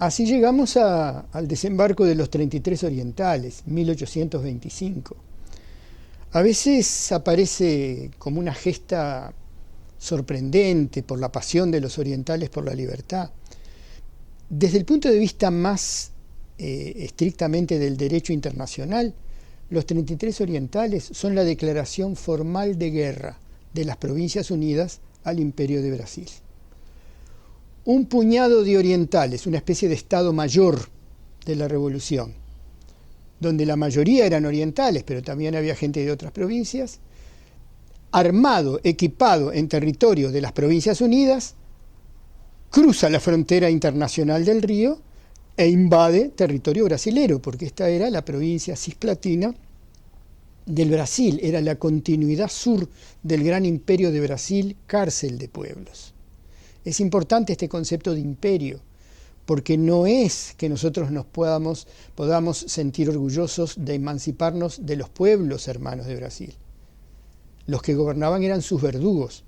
Así llegamos al desembarco de los 33 orientales, 1825. A veces aparece como una gesta sorprendente por la pasión de los orientales por la libertad. Desde el punto de vista más eh, estrictamente del derecho internacional, los 33 orientales son la declaración formal de guerra de las Provincias Unidas al Imperio de Brasil. Un puñado de orientales, una especie de Estado mayor de la revolución, donde la mayoría eran orientales, pero también había gente de otras provincias, armado, equipado en territorio de las Provincias Unidas, cruza la frontera internacional del río e invade territorio brasilero, porque esta era la provincia cisplatina del Brasil, era la continuidad sur del gran imperio de Brasil, cárcel de pueblos. Es importante este concepto de imperio, porque no es que nosotros nos podamos, podamos sentir orgullosos de emanciparnos de los pueblos hermanos de Brasil. Los que gobernaban eran sus verdugos.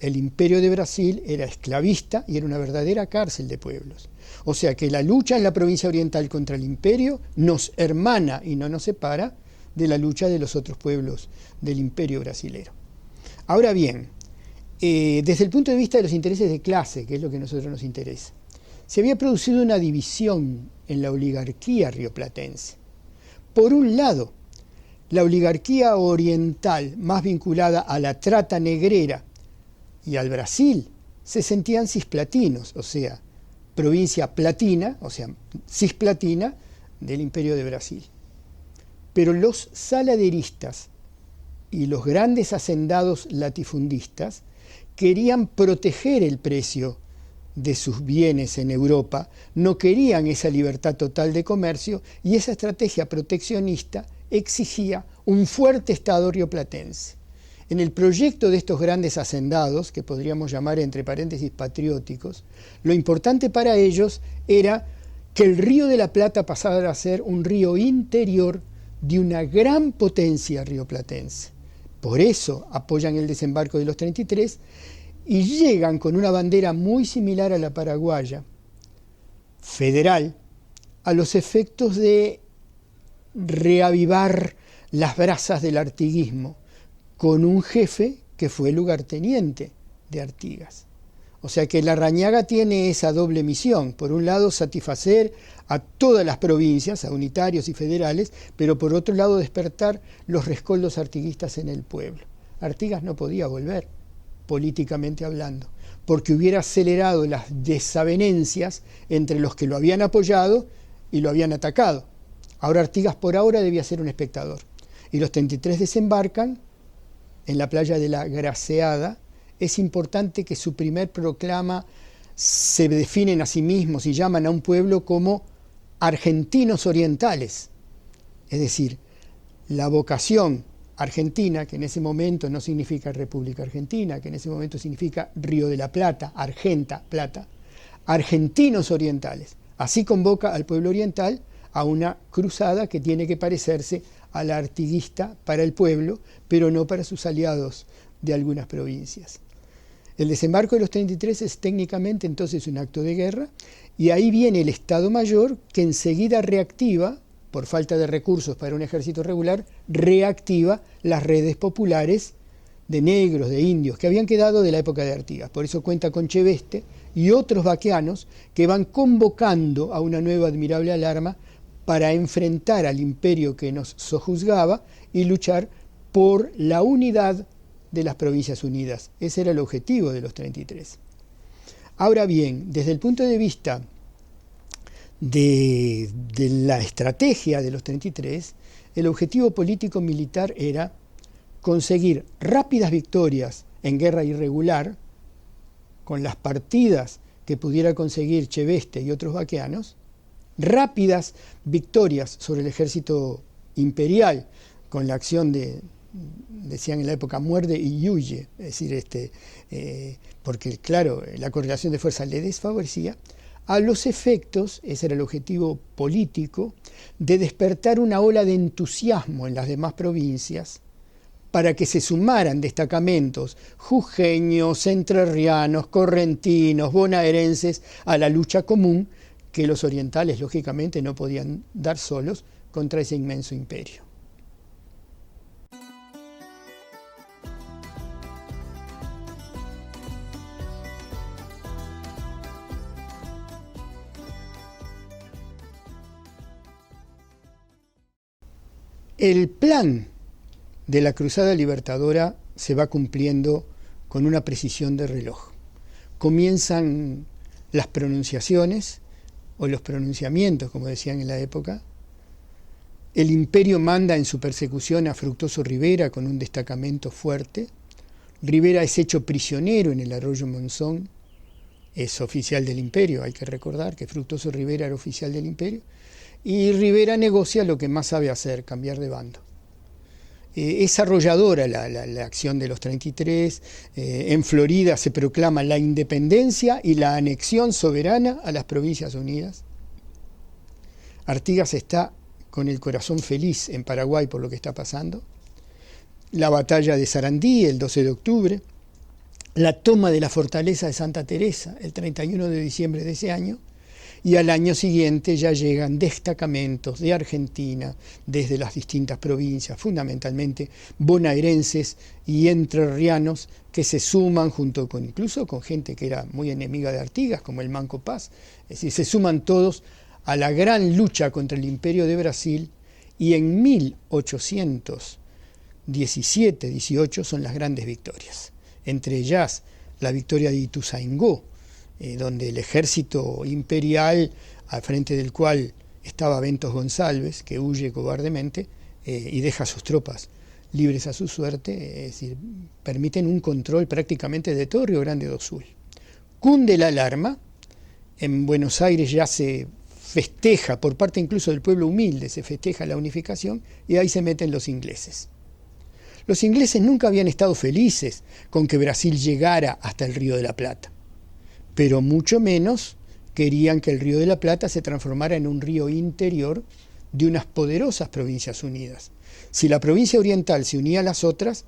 El imperio de Brasil era esclavista y era una verdadera cárcel de pueblos. O sea que la lucha en la provincia oriental contra el imperio nos hermana y no nos separa de la lucha de los otros pueblos del imperio brasilero. Ahora bien, eh, desde el punto de vista de los intereses de clase, que es lo que a nosotros nos interesa, se había producido una división en la oligarquía rioplatense. Por un lado, la oligarquía oriental, más vinculada a la trata negrera y al Brasil, se sentían cisplatinos, o sea, provincia platina, o sea, cisplatina del imperio de Brasil. Pero los saladeristas y los grandes hacendados latifundistas querían proteger el precio de sus bienes en Europa, no querían esa libertad total de comercio y esa estrategia proteccionista exigía un fuerte Estado rioplatense. En el proyecto de estos grandes hacendados, que podríamos llamar entre paréntesis patrióticos, lo importante para ellos era que el río de la Plata pasara a ser un río interior de una gran potencia rioplatense. Por eso apoyan el desembarco de los 33 y llegan con una bandera muy similar a la paraguaya, federal, a los efectos de reavivar las brasas del artiguismo, con un jefe que fue lugarteniente de Artigas. O sea que la Rañaga tiene esa doble misión. Por un lado, satisfacer a todas las provincias, a unitarios y federales, pero por otro lado, despertar los rescoldos artiguistas en el pueblo. Artigas no podía volver, políticamente hablando, porque hubiera acelerado las desavenencias entre los que lo habían apoyado y lo habían atacado. Ahora Artigas por ahora debía ser un espectador. Y los 33 desembarcan en la playa de la Graceada, es importante que su primer proclama se definen a sí mismos y llaman a un pueblo como argentinos orientales. Es decir, la vocación argentina, que en ese momento no significa República Argentina, que en ese momento significa Río de la Plata, Argenta, Plata, argentinos orientales. Así convoca al pueblo oriental a una cruzada que tiene que parecerse a la artiguista para el pueblo, pero no para sus aliados de algunas provincias. El desembarco de los 33 es técnicamente entonces un acto de guerra y ahí viene el Estado Mayor que enseguida reactiva, por falta de recursos para un ejército regular, reactiva las redes populares de negros, de indios, que habían quedado de la época de Artigas. Por eso cuenta con Cheveste y otros vaqueanos que van convocando a una nueva admirable alarma para enfrentar al imperio que nos sojuzgaba y luchar por la unidad de las Provincias Unidas. Ese era el objetivo de los 33. Ahora bien, desde el punto de vista de, la estrategia de los 33, el objetivo político-militar era conseguir rápidas victorias en guerra irregular, con las partidas que pudiera conseguir Cheveste y otros vaqueanos, rápidas victorias sobre el ejército imperial con la acción de, decían en la época, muerde y huye, es decir, este, eh, porque claro, la correlación de fuerzas le desfavorecía, a los efectos, ese era el objetivo político, de despertar una ola de entusiasmo en las demás provincias para que se sumaran destacamentos jujeños, entrerrianos, correntinos, bonaerenses a la lucha común que los orientales lógicamente no podían dar solos contra ese inmenso imperio. El plan de la Cruzada Libertadora se va cumpliendo con una precisión de reloj. Comienzan las pronunciaciones o los pronunciamientos, como decían en la época. El imperio manda en su persecución a Fructuoso Rivera con un destacamento fuerte. Rivera es hecho prisionero en el arroyo Monzón, es oficial del imperio, hay que recordar que Fructuoso Rivera era oficial del imperio, y Rivera negocia lo que más sabe hacer, cambiar de bando. Eh, es arrolladora la, acción de los 33. Eh, en Florida se proclama la independencia y la anexión soberana a las Provincias Unidas. Artigas está con el corazón feliz en Paraguay por lo que está pasando. La batalla de Sarandí el 12 de octubre. La toma de la fortaleza de Santa Teresa el 31 de diciembre de ese año y al año siguiente ya llegan destacamentos de Argentina desde las distintas provincias, fundamentalmente bonaerenses y entrerrianos, que se suman junto con incluso con gente que era muy enemiga de Artigas, como el Manco Paz, se suman todos a la gran lucha contra el imperio de Brasil y en 1817-18 son las grandes victorias, entre ellas la victoria de Ituzaingó, eh, donde el ejército imperial, al frente del cual estaba Ventos González, que huye cobardemente eh, y deja a sus tropas libres a su suerte, es decir, permiten un control prácticamente de todo Río Grande do Sul. Cunde la alarma, en Buenos Aires ya se festeja, por parte incluso del pueblo humilde, se festeja la unificación y ahí se meten los ingleses. Los ingleses nunca habían estado felices con que Brasil llegara hasta el Río de la Plata pero mucho menos querían que el río de la Plata se transformara en un río interior de unas poderosas provincias unidas. Si la provincia oriental se unía a las otras,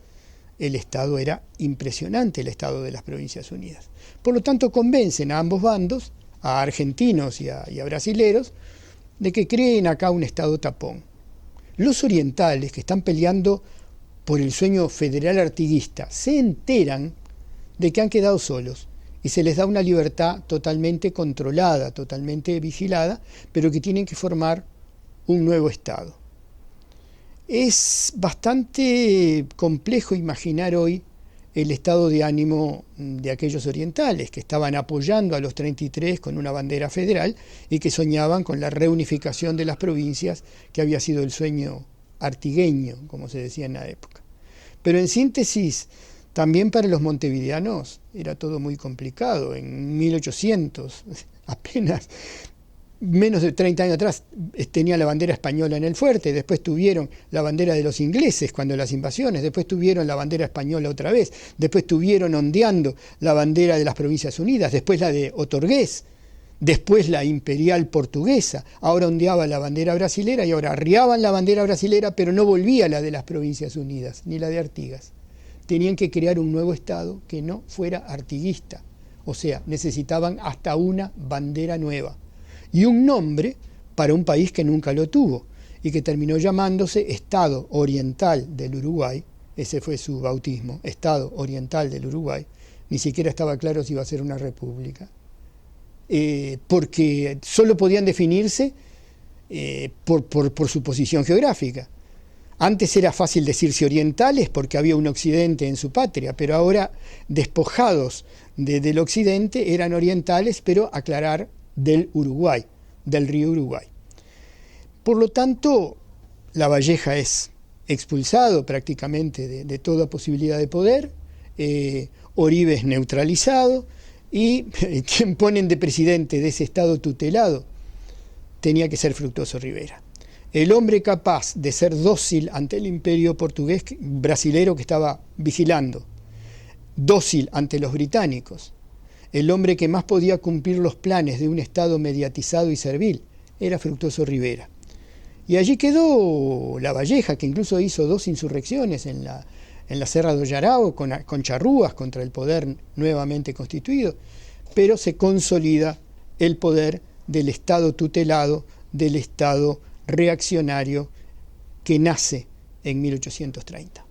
el estado era impresionante, el estado de las provincias unidas. Por lo tanto, convencen a ambos bandos, a argentinos y a, brasileros, de que creen acá un estado tapón. Los orientales, que están peleando por el sueño federal artiguista, se enteran de que han quedado solos y se les da una libertad totalmente controlada, totalmente vigilada, pero que tienen que formar un nuevo Estado. Es bastante complejo imaginar hoy el estado de ánimo de aquellos orientales que estaban apoyando a los 33 con una bandera federal y que soñaban con la reunificación de las provincias, que había sido el sueño artigueño, como se decía en la época. Pero en síntesis, también para los montevideanos era todo muy complicado. En 1800, apenas menos de 30 años atrás, tenía la bandera española en el fuerte, después tuvieron la bandera de los ingleses cuando las invasiones, después tuvieron la bandera española otra vez, después tuvieron ondeando la bandera de las Provincias Unidas, después la de Otorgués, después la imperial portuguesa, ahora ondeaba la bandera brasilera y ahora arriaban la bandera brasilera, pero no volvía la de las Provincias Unidas, ni la de Artigas tenían que crear un nuevo Estado que no fuera artiguista. O sea, necesitaban hasta una bandera nueva y un nombre para un país que nunca lo tuvo y que terminó llamándose Estado Oriental del Uruguay. Ese fue su bautismo, Estado Oriental del Uruguay. Ni siquiera estaba claro si iba a ser una república. Eh, porque solo podían definirse eh, por su posición geográfica. Antes era fácil decirse orientales porque había un occidente en su patria, pero ahora despojados del occidente eran orientales, pero aclarar del Uruguay, del río Uruguay. Por lo tanto, la Valleja es expulsado prácticamente de, toda posibilidad de poder, eh, Oribe es neutralizado y quien ponen de presidente de ese estado tutelado tenía que ser Fructuoso Rivera el hombre capaz de ser dócil ante el imperio portugués brasilero que estaba vigilando, dócil ante los británicos, el hombre que más podía cumplir los planes de un Estado mediatizado y servil, era Fructuoso Rivera. Y allí quedó la Valleja, que incluso hizo dos insurrecciones en la, en la Serra de Yarao, con, con charrúas contra el poder nuevamente constituido, pero se consolida el poder del Estado tutelado, del Estado reaccionario que nace en 1830.